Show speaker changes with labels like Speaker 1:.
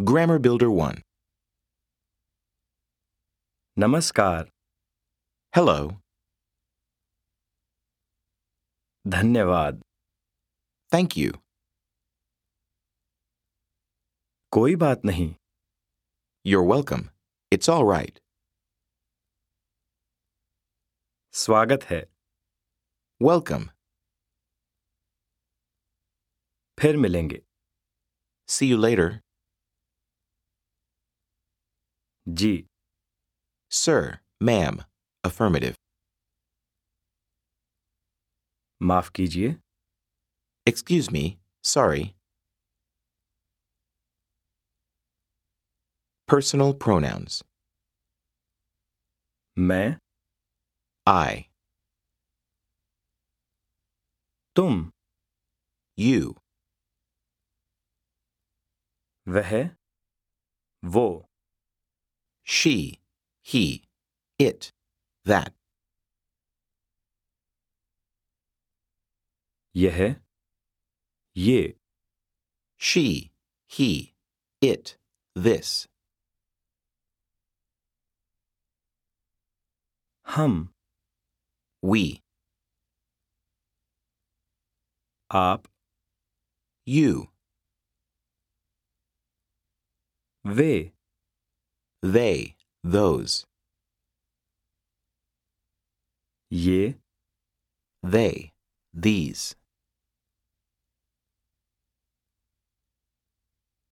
Speaker 1: Grammar Builder 1.
Speaker 2: नमस्कार
Speaker 1: Hello.
Speaker 2: धन्यवाद
Speaker 1: Thank you.
Speaker 2: कोई बात नहीं
Speaker 1: You're welcome. It's all right.
Speaker 2: स्वागत है
Speaker 1: Welcome.
Speaker 2: फिर मिलेंगे
Speaker 1: See you later.
Speaker 2: Ji
Speaker 1: Sir, ma'am. Affirmative.
Speaker 2: माफ कीजिए
Speaker 1: Excuse me. Sorry. Personal pronouns.
Speaker 2: मैं
Speaker 1: I,
Speaker 2: तुम
Speaker 1: you,
Speaker 2: वह वो
Speaker 1: she, he, it, that,
Speaker 2: यह ये
Speaker 1: she, he, it, this,
Speaker 2: हम
Speaker 1: we,
Speaker 2: आप
Speaker 1: you,
Speaker 2: way
Speaker 1: they, those,
Speaker 2: Ye,
Speaker 1: they, these.